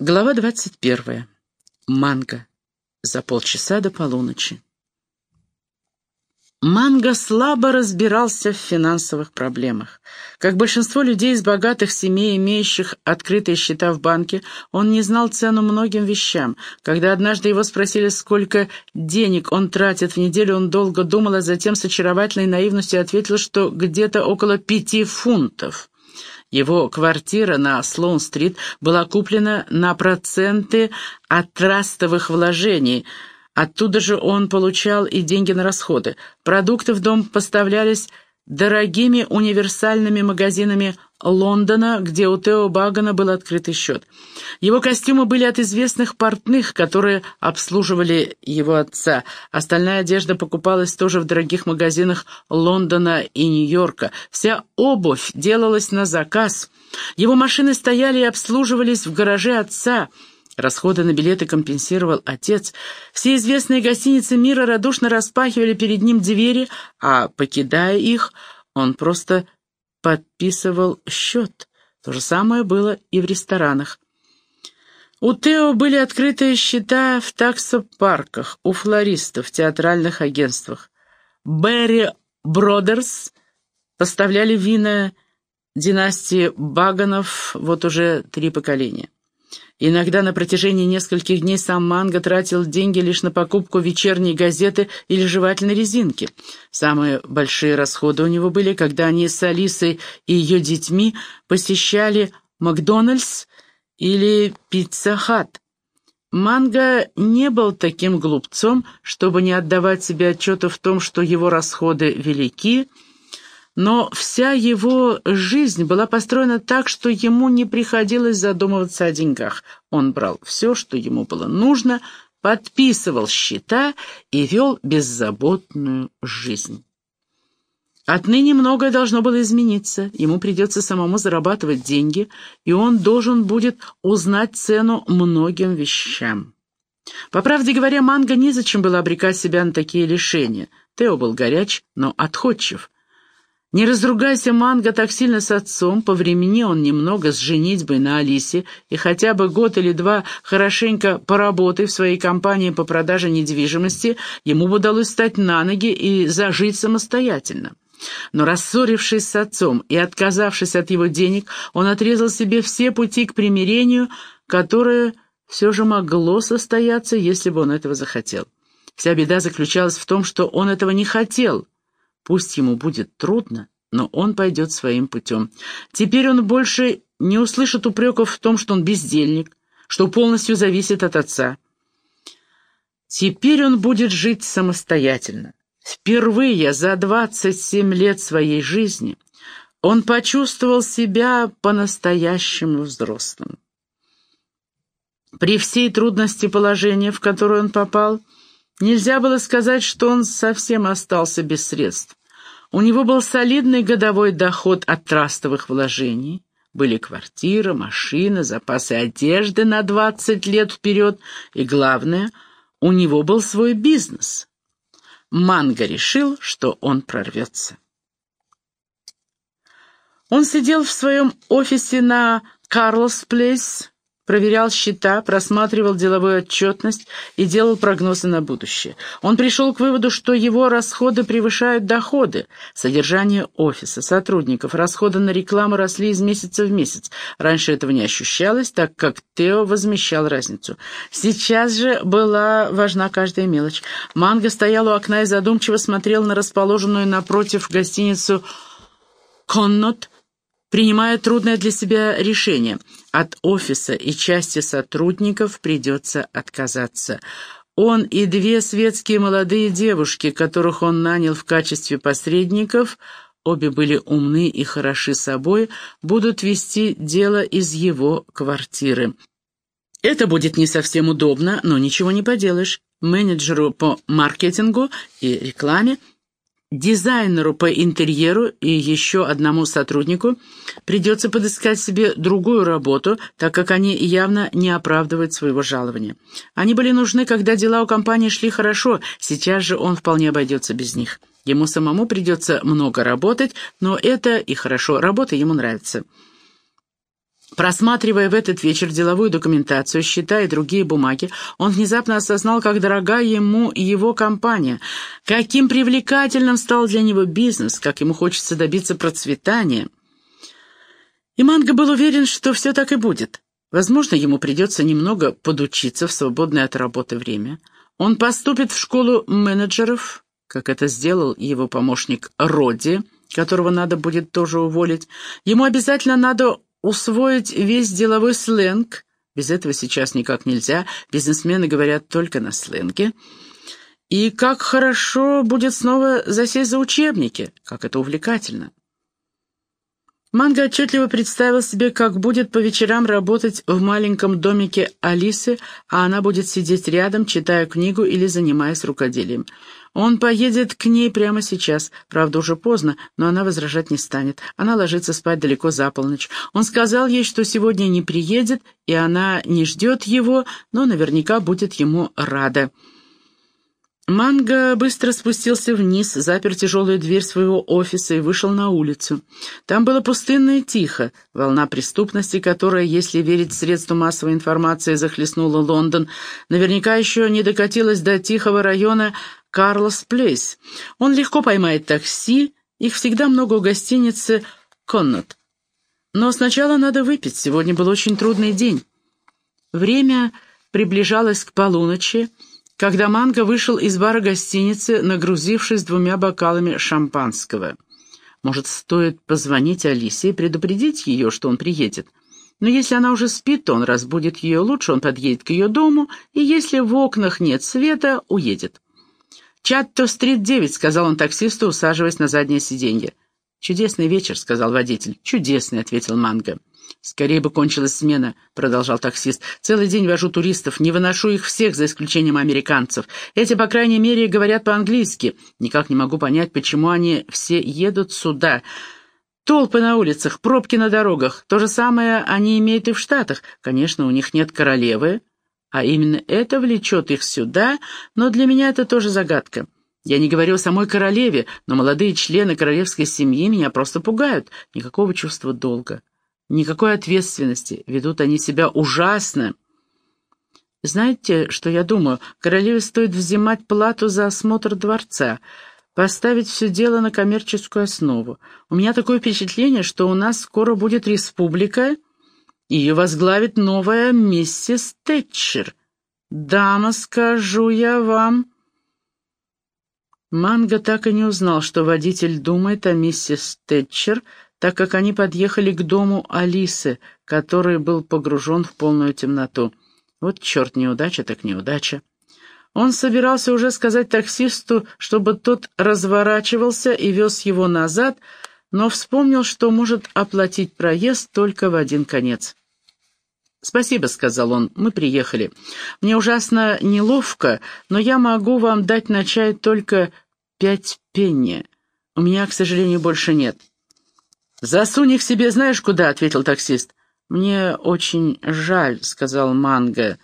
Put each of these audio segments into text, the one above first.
Глава 21. Манго. За полчаса до полуночи. Манго слабо разбирался в финансовых проблемах. Как большинство людей из богатых семей, имеющих открытые счета в банке, он не знал цену многим вещам. Когда однажды его спросили, сколько денег он тратит в неделю, он долго думал, а затем с очаровательной наивностью ответил, что где-то около пяти фунтов. Его квартира на Слоун-стрит была куплена на проценты от трастовых вложений. Оттуда же он получал и деньги на расходы. Продукты в дом поставлялись дорогими универсальными магазинами Лондона, где у Тео Багана был открытый счет. Его костюмы были от известных портных, которые обслуживали его отца. Остальная одежда покупалась тоже в дорогих магазинах Лондона и Нью-Йорка. Вся обувь делалась на заказ. Его машины стояли и обслуживались в гараже отца. Расходы на билеты компенсировал отец. Все известные гостиницы мира радушно распахивали перед ним двери, а, покидая их, он просто подписывал счет. То же самое было и в ресторанах. У Тео были открытые счета в таксопарках, у флористов, в театральных агентствах. Берри Бродерс поставляли вина династии Баганов вот уже три поколения. Иногда на протяжении нескольких дней сам Манго тратил деньги лишь на покупку вечерней газеты или жевательной резинки. Самые большие расходы у него были, когда они с Алисой и ее детьми посещали Макдональдс или Пицца-хат. Манго не был таким глупцом, чтобы не отдавать себе отчета в том, что его расходы велики, но вся его жизнь была построена так, что ему не приходилось задумываться о деньгах. Он брал все, что ему было нужно, подписывал счета и вел беззаботную жизнь. Отныне многое должно было измениться, ему придется самому зарабатывать деньги, и он должен будет узнать цену многим вещам. По правде говоря, Манго незачем было обрекать себя на такие лишения. Тео был горяч, но отходчив. Не разругайся Манго так сильно с отцом, по времени он немного с женитьбой на Алисе, и хотя бы год или два хорошенько поработай в своей компании по продаже недвижимости, ему бы удалось встать на ноги и зажить самостоятельно. Но рассорившись с отцом и отказавшись от его денег, он отрезал себе все пути к примирению, которое все же могло состояться, если бы он этого захотел. Вся беда заключалась в том, что он этого не хотел — Пусть ему будет трудно, но он пойдет своим путем. Теперь он больше не услышит упреков в том, что он бездельник, что полностью зависит от отца. Теперь он будет жить самостоятельно. Впервые за 27 лет своей жизни он почувствовал себя по-настоящему взрослым. При всей трудности положения, в которое он попал, нельзя было сказать, что он совсем остался без средств. У него был солидный годовой доход от трастовых вложений. Были квартира, машина, запасы одежды на 20 лет вперед. И главное, у него был свой бизнес. Манго решил, что он прорвется. Он сидел в своем офисе на Карлос Плейс, проверял счета, просматривал деловую отчетность и делал прогнозы на будущее. Он пришел к выводу, что его расходы превышают доходы. Содержание офиса, сотрудников, расходы на рекламу росли из месяца в месяц. Раньше этого не ощущалось, так как Тео возмещал разницу. Сейчас же была важна каждая мелочь. Манго стоял у окна и задумчиво смотрел на расположенную напротив гостиницу «Коннот», принимая трудное для себя решение. От офиса и части сотрудников придется отказаться. Он и две светские молодые девушки, которых он нанял в качестве посредников, обе были умны и хороши собой, будут вести дело из его квартиры. Это будет не совсем удобно, но ничего не поделаешь. Менеджеру по маркетингу и рекламе Дизайнеру по интерьеру и еще одному сотруднику придется подыскать себе другую работу, так как они явно не оправдывают своего жалования. Они были нужны, когда дела у компании шли хорошо, сейчас же он вполне обойдется без них. Ему самому придется много работать, но это и хорошо, работа ему нравится. Просматривая в этот вечер деловую документацию, счета и другие бумаги, он внезапно осознал, как дорога ему его компания, каким привлекательным стал для него бизнес, как ему хочется добиться процветания. И Манго был уверен, что все так и будет. Возможно, ему придется немного подучиться в свободное от работы время. Он поступит в школу менеджеров, как это сделал его помощник Роди, которого надо будет тоже уволить. Ему обязательно надо усвоить весь деловой сленг. Без этого сейчас никак нельзя, бизнесмены говорят только на сленге. И как хорошо будет снова засесть за учебники, как это увлекательно. Манго отчетливо представил себе, как будет по вечерам работать в маленьком домике Алисы, а она будет сидеть рядом, читая книгу или занимаясь рукоделием. Он поедет к ней прямо сейчас. Правда, уже поздно, но она возражать не станет. Она ложится спать далеко за полночь. Он сказал ей, что сегодня не приедет, и она не ждет его, но наверняка будет ему рада. Манго быстро спустился вниз, запер тяжелую дверь своего офиса и вышел на улицу. Там было пустынно и тихо. Волна преступности, которая, если верить средству массовой информации, захлестнула Лондон, наверняка еще не докатилась до тихого района Карлос Плейс. Он легко поймает такси, их всегда много у гостиницы «Коннот». Но сначала надо выпить, сегодня был очень трудный день. Время приближалось к полуночи, когда Манго вышел из бара гостиницы, нагрузившись двумя бокалами шампанского. Может, стоит позвонить Алисе и предупредить ее, что он приедет? Но если она уже спит, то он разбудит ее лучше, он подъедет к ее дому, и если в окнах нет света, уедет. «Чатто-стрит 9», — сказал он таксисту, усаживаясь на заднее сиденье. «Чудесный вечер», — сказал водитель. «Чудесный», — ответил Манго. «Скорее бы кончилась смена», — продолжал таксист. «Целый день вожу туристов, не выношу их всех, за исключением американцев. Эти, по крайней мере, говорят по-английски. Никак не могу понять, почему они все едут сюда». Толпы на улицах, пробки на дорогах. То же самое они имеют и в Штатах. Конечно, у них нет королевы, а именно это влечет их сюда, но для меня это тоже загадка. Я не говорю о самой королеве, но молодые члены королевской семьи меня просто пугают. Никакого чувства долга. Никакой ответственности, ведут они себя ужасно. Знаете, что я думаю? Королеве стоит взимать плату за осмотр дворца, поставить все дело на коммерческую основу. У меня такое впечатление, что у нас скоро будет республика, ее возглавит новая миссис Тэтчер. Дама, скажу я вам... Манго так и не узнал, что водитель думает о миссис Тэтчер, так как они подъехали к дому Алисы, который был погружен в полную темноту. Вот черт, неудача так неудача. Он собирался уже сказать таксисту, чтобы тот разворачивался и вез его назад, но вспомнил, что может оплатить проезд только в один конец. «Спасибо», — сказал он, — «мы приехали. Мне ужасно неловко, но я могу вам дать на чай только пять пенни. У меня, к сожалению, больше нет». «Засунь их себе знаешь куда», — ответил таксист. «Мне очень жаль», — сказал Манго.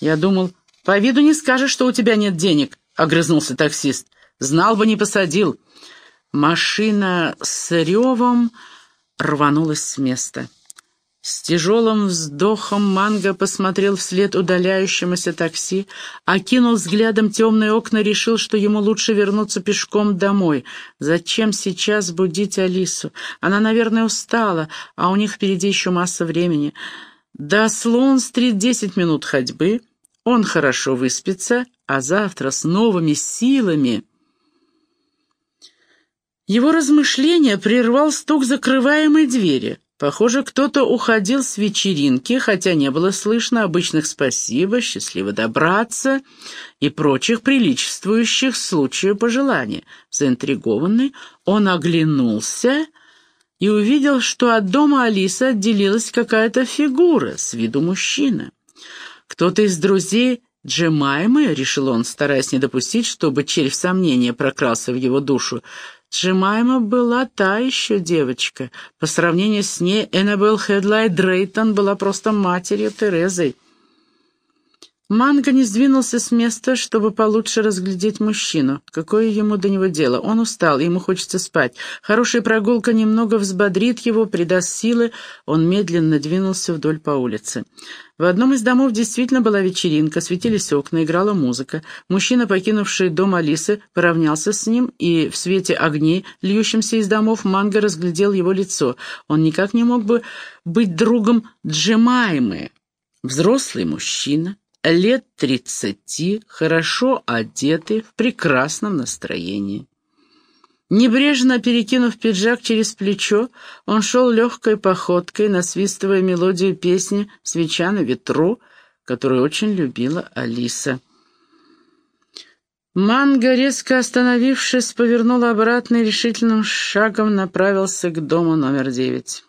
«Я думал, по виду не скажешь, что у тебя нет денег», — огрызнулся таксист. «Знал бы, не посадил». Машина с ревом рванулась с места. С тяжелым вздохом Манго посмотрел вслед удаляющемуся такси, окинул взглядом темные окна, решил, что ему лучше вернуться пешком домой. Зачем сейчас будить Алису? Она, наверное, устала, а у них впереди еще масса времени. До Слоун-стрит десять минут ходьбы, он хорошо выспится, а завтра с новыми силами... Его размышления прервал стук закрываемой двери. Похоже, кто-то уходил с вечеринки, хотя не было слышно обычных «спасибо», «счастливо добраться» и прочих приличествующих случаю пожеланий. Заинтригованный, он оглянулся и увидел, что от дома Алисы отделилась какая-то фигура, с виду мужчина. Кто-то из друзей Джемаймы, решил он, стараясь не допустить, чтобы червь сомнения прокрался в его душу, Джемайма была та еще девочка. По сравнению с ней Эннабелл Хедлай Дрейтон была просто матерью Терезой. Манго не сдвинулся с места, чтобы получше разглядеть мужчину. Какое ему до него дело? Он устал, ему хочется спать. Хорошая прогулка немного взбодрит его, придаст силы. Он медленно двинулся вдоль по улице. В одном из домов действительно была вечеринка, светились окна, играла музыка. Мужчина, покинувший дом Алисы, поравнялся с ним, и в свете огней, льющимся из домов, Манго разглядел его лицо. Он никак не мог бы быть другом Джемаймы. Взрослый мужчина, лет тридцати, хорошо одетый, в прекрасном настроении. Небрежно перекинув пиджак через плечо, он шел легкой походкой, насвистывая мелодию песни «Свеча на ветру», которую очень любила Алиса. Манго, резко остановившись, повернул обратно и решительным шагом направился к дому номер девять.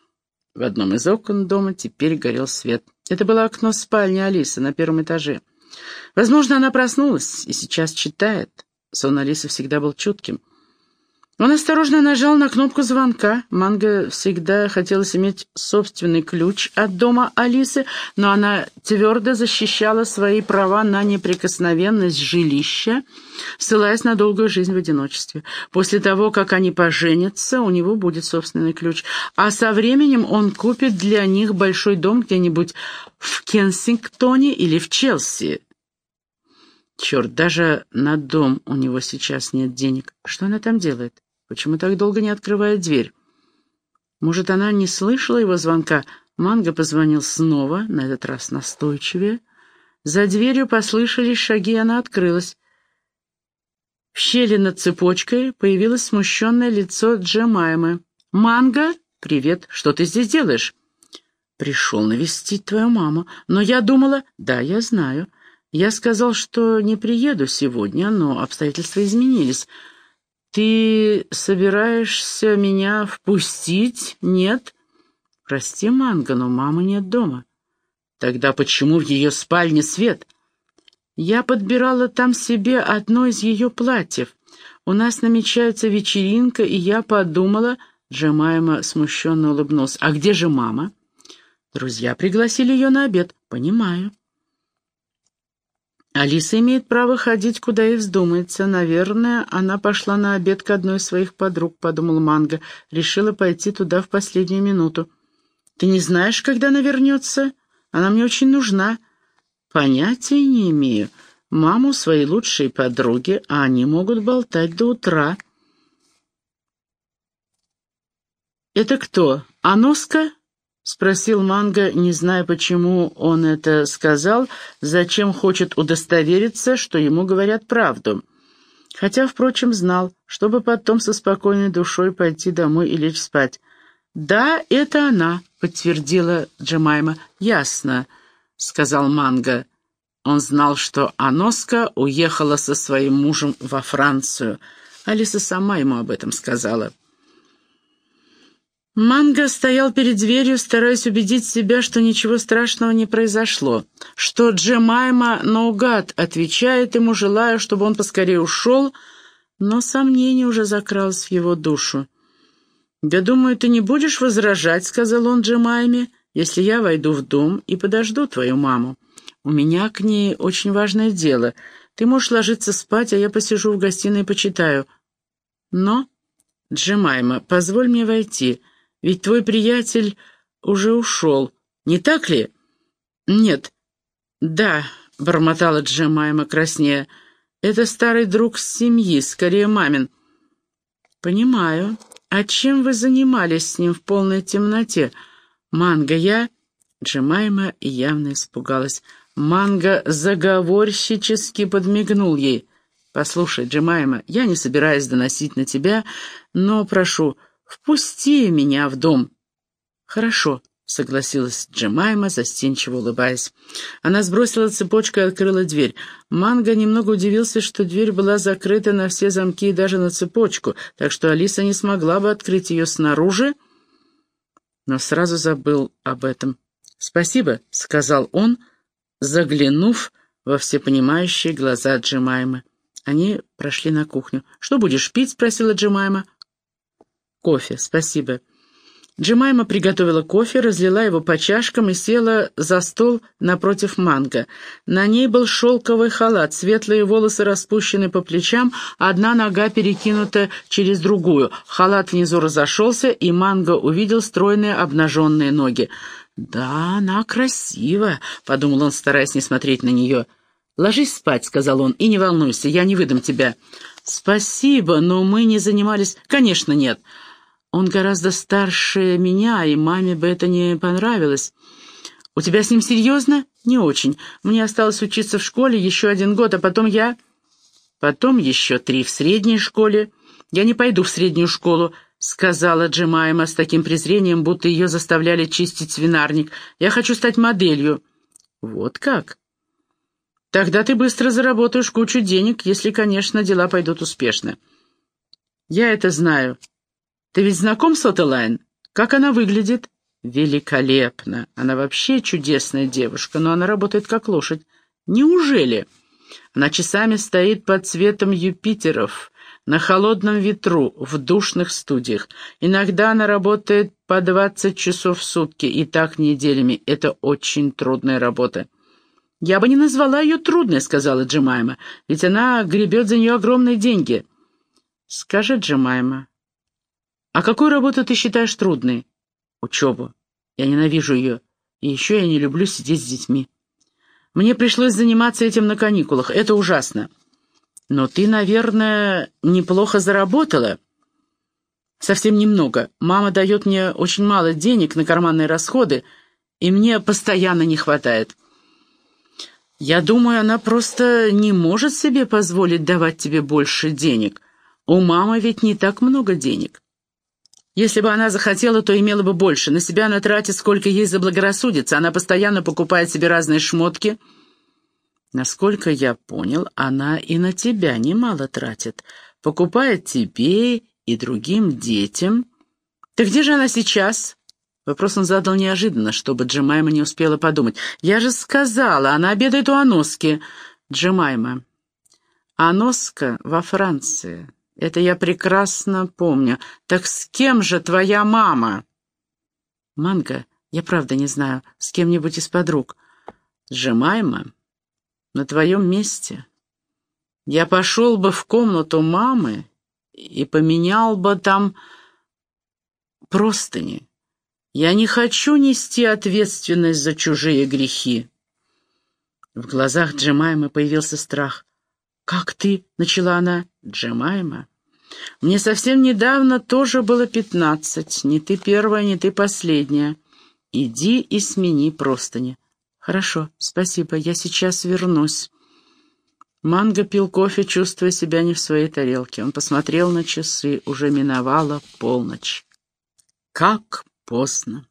В одном из окон дома теперь горел свет. Это было окно спальни Алисы на первом этаже. Возможно, она проснулась и сейчас читает. Сон Алисы всегда был чутким. Он осторожно нажал на кнопку звонка. Манго всегда хотелось иметь собственный ключ от дома Алисы, но она твердо защищала свои права на неприкосновенность жилища, ссылаясь на долгую жизнь в одиночестве. После того, как они поженятся, у него будет собственный ключ, а со временем он купит для них большой дом где-нибудь в Кенсингтоне или в Челси. Черт, даже на дом у него сейчас нет денег. Что она там делает? Почему так долго не открывает дверь? Может, она не слышала его звонка? Манго позвонил снова, на этот раз настойчивее. За дверью послышались шаги, она открылась. В щели над цепочкой появилось смущенное лицо Джемаймы. «Манго, привет, что ты здесь делаешь?» «Пришел навестить твою маму, но я думала...» «Да, я знаю. Я сказал, что не приеду сегодня, но обстоятельства изменились. Ты собираешься меня впустить? Нет?» «Прости, Манго, но мамы нет дома». «Тогда почему в ее спальне свет?» «Я подбирала там себе одно из ее платьев. У нас намечается вечеринка, и я подумала...» Джемайма смущенно улыбнулся. «А где же мама?» «Друзья пригласили ее на обед». «Понимаю». Алиса имеет право ходить, куда ей вздумается. Наверное, она пошла на обед к одной из своих подруг, подумал Манго. Решила пойти туда в последнюю минуту. Ты не знаешь, когда она вернется? Она мне очень нужна. Понятия не имею. Маму своей лучшей подруги, а они могут болтать до утра. «Это кто? Аноска?» — спросил Манго, не зная, почему он это сказал, зачем хочет удостовериться, что ему говорят правду. Хотя, впрочем, знал, чтобы потом со спокойной душой пойти домой и лечь спать. «Да, это она», — подтвердила Джемайма. «Ясно», — сказал Манго. Он знал, что Аноска уехала со своим мужем во Францию. Алиса сама ему об этом сказала. Манго стоял перед дверью, стараясь убедить себя, что ничего страшного не произошло, что Джемайма наугад отвечает ему, желая, чтобы он поскорее ушел, но сомнение уже закралось в его душу. «Я думаю, ты не будешь возражать», — сказал он Джемайме, «если я войду в дом и подожду твою маму. У меня к ней очень важное дело. Ты можешь ложиться спать, а я посижу в гостиной и почитаю. Но, Джемайма, позволь мне войти». Ведь твой приятель уже ушел, не так ли?» «Нет». «Да», — бормотала Джемайма краснея, — «это старый друг семьи, скорее мамин». «Понимаю. А чем вы занимались с ним в полной темноте? Манго, я...» Джемайма явно испугалась. Манго заговорщически подмигнул ей. «Послушай, Джемайма, я не собираюсь доносить на тебя, но прошу, «Впусти меня в дом». «Хорошо», — согласилась Джемайма, застенчиво улыбаясь. Она сбросила цепочку и открыла дверь. Манго немного удивился, что дверь была закрыта на все замки и даже на цепочку, так что Алиса не смогла бы открыть ее снаружи, но сразу забыл об этом. «Спасибо», — сказал он, заглянув во всепонимающие глаза Джемаймы. Они прошли на кухню. «Что будешь пить?» — спросила Джемайма. «Кофе, спасибо». Джемайма приготовила кофе, разлила его по чашкам и села за стол напротив Манго. На ней был шелковый халат, светлые волосы распущены по плечам, одна нога перекинута через другую. Халат внизу разошелся, и Манго увидел стройные обнаженные ноги. «Да, она красива», — подумал он, стараясь не смотреть на нее. «Ложись спать», — сказал он, — «и не волнуйся, я не выдам тебя». «Спасибо, но мы не занимались...» «Конечно, нет». Он гораздо старше меня, и маме бы это не понравилось. У тебя с ним серьезно? Не очень. Мне осталось учиться в школе еще один год, а потом я... Потом еще три в средней школе. Я не пойду в среднюю школу, сказала Джемайма с таким презрением, будто ее заставляли чистить свинарник. Я хочу стать моделью. Вот как? Тогда ты быстро заработаешь кучу денег, если, конечно, дела пойдут успешно. Я это знаю. Ты ведь знаком с Отелайн? Как она выглядит?» «Великолепно! Она вообще чудесная девушка, но она работает как лошадь. Неужели?» Она часами стоит под цветом Юпитеров, на холодном ветру, в душных студиях. Иногда она работает по 20 часов в сутки, и так неделями. Это очень трудная работа. «Я бы не назвала ее трудной», — сказала Джемайма, «ведь она гребет за нее огромные деньги». «Скажи, Джемайма, «А какую работу ты считаешь трудной?» «Учебу. Я ненавижу ее. И еще я не люблю сидеть с детьми. Мне пришлось заниматься этим на каникулах. Это ужасно. Но ты, наверное, неплохо заработала?» «Совсем немного. Мама дает мне очень мало денег на карманные расходы, и мне постоянно не хватает. Я думаю, она просто не может себе позволить давать тебе больше денег. У мамы ведь не так много денег». Если бы она захотела, то имела бы больше. На себя она тратит, сколько ей заблагорассудится. Она постоянно покупает себе разные шмотки. Насколько я понял, она и на тебя немало тратит. Покупает тебе и другим детям. Ты где же она сейчас? Вопрос он задал неожиданно, чтобы Джемайма не успела подумать. «Я же сказала, она обедает у Аноски». «Джемайма, Аноска во Франции. Это я прекрасно помню. Так с кем же твоя мама? Манго, я правда не знаю, с кем-нибудь из подруг. Сжимаемо? На твоем месте. Я пошел бы в комнату мамы и поменял бы там простыни. Я не хочу нести ответственность за чужие грехи. В глазах Джемаймы появился страх. «Как ты?» — начала она. «Джемайма, мне совсем недавно тоже было пятнадцать. Не ты первая, не ты последняя. Иди и смени простыни». «Хорошо, спасибо, я сейчас вернусь». Манго пил кофе, чувствуя себя не в своей тарелке. Он посмотрел на часы, уже миновала полночь. «Как поздно!»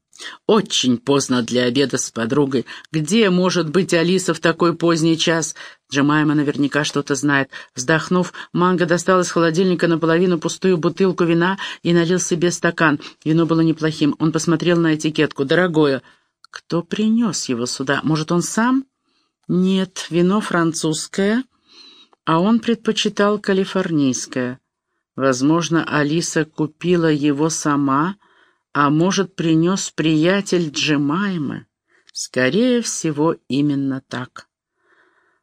Очень поздно для обеда с подругой. Где может быть Алиса в такой поздний час? Джемайма наверняка что-то знает. Вздохнув, Манго достал из холодильника наполовину пустую бутылку вина и налил себе стакан. Вино было неплохим. Он посмотрел на этикетку. «Дорогое». «Кто принес его сюда? Может, он сам?» «Нет, вино французское, а он предпочитал калифорнийское. Возможно, Алиса купила его сама» а может, принес приятель Джемаймы? Скорее всего, именно так.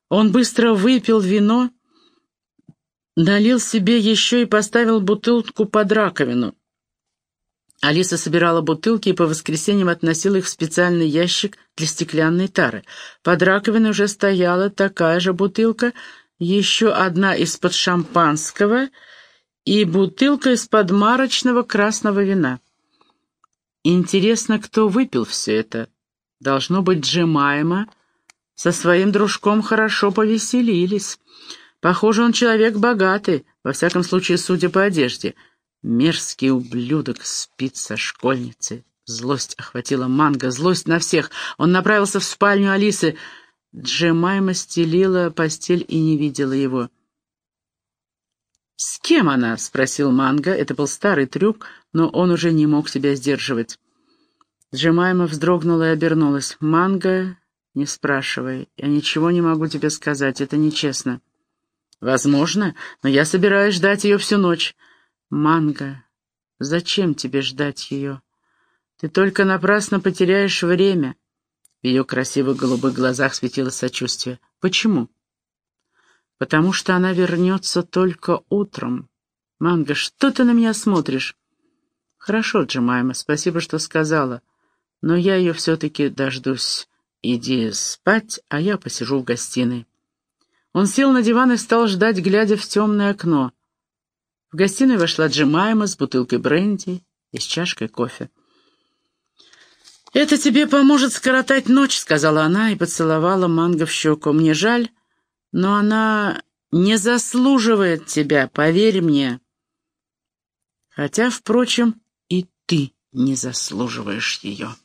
Он быстро выпил вино, налил себе еще и поставил бутылку под раковину. Алиса собирала бутылки и по воскресеньям относила их в специальный ящик для стеклянной тары. Под раковиной уже стояла такая же бутылка, еще одна из-под шампанского и бутылка из-под марочного красного вина. Интересно, кто выпил все это? Должно быть, Джемайма со своим дружком хорошо повеселились. Похоже, он человек богатый, во всяком случае, судя по одежде. Мерзкий ублюдок спит со школьницей. Злость охватила Манго, злость на всех. Он направился в спальню Алисы. Джемайма стелила постель и не видела его. «С кем она?» — спросил Манго. Это был старый трюк, но он уже не мог себя сдерживать. Джемайма вздрогнула и обернулась. «Манго, не спрашивай. Я ничего не могу тебе сказать. Это нечестно». «Возможно, но я собираюсь ждать ее всю ночь». «Манго, зачем тебе ждать ее?» Ты только напрасно потеряешь время». В ее красивых голубых глазах светило сочувствие. «Почему?» «Потому что она вернется только утром. Манго, что ты на меня смотришь?» «Хорошо, Джемайма, спасибо, что сказала. Но я ее все-таки дождусь. Иди спать, а я посижу в гостиной». Он сел на диван и стал ждать, глядя в темное окно. В гостиную вошла Джемайма с бутылкой бренди и с чашкой кофе. «Это тебе поможет скоротать ночь», — сказала она и поцеловала Манго в щеку. «Мне жаль, но она не заслуживает тебя, поверь мне. Хотя, впрочем, и ты не заслуживаешь ее».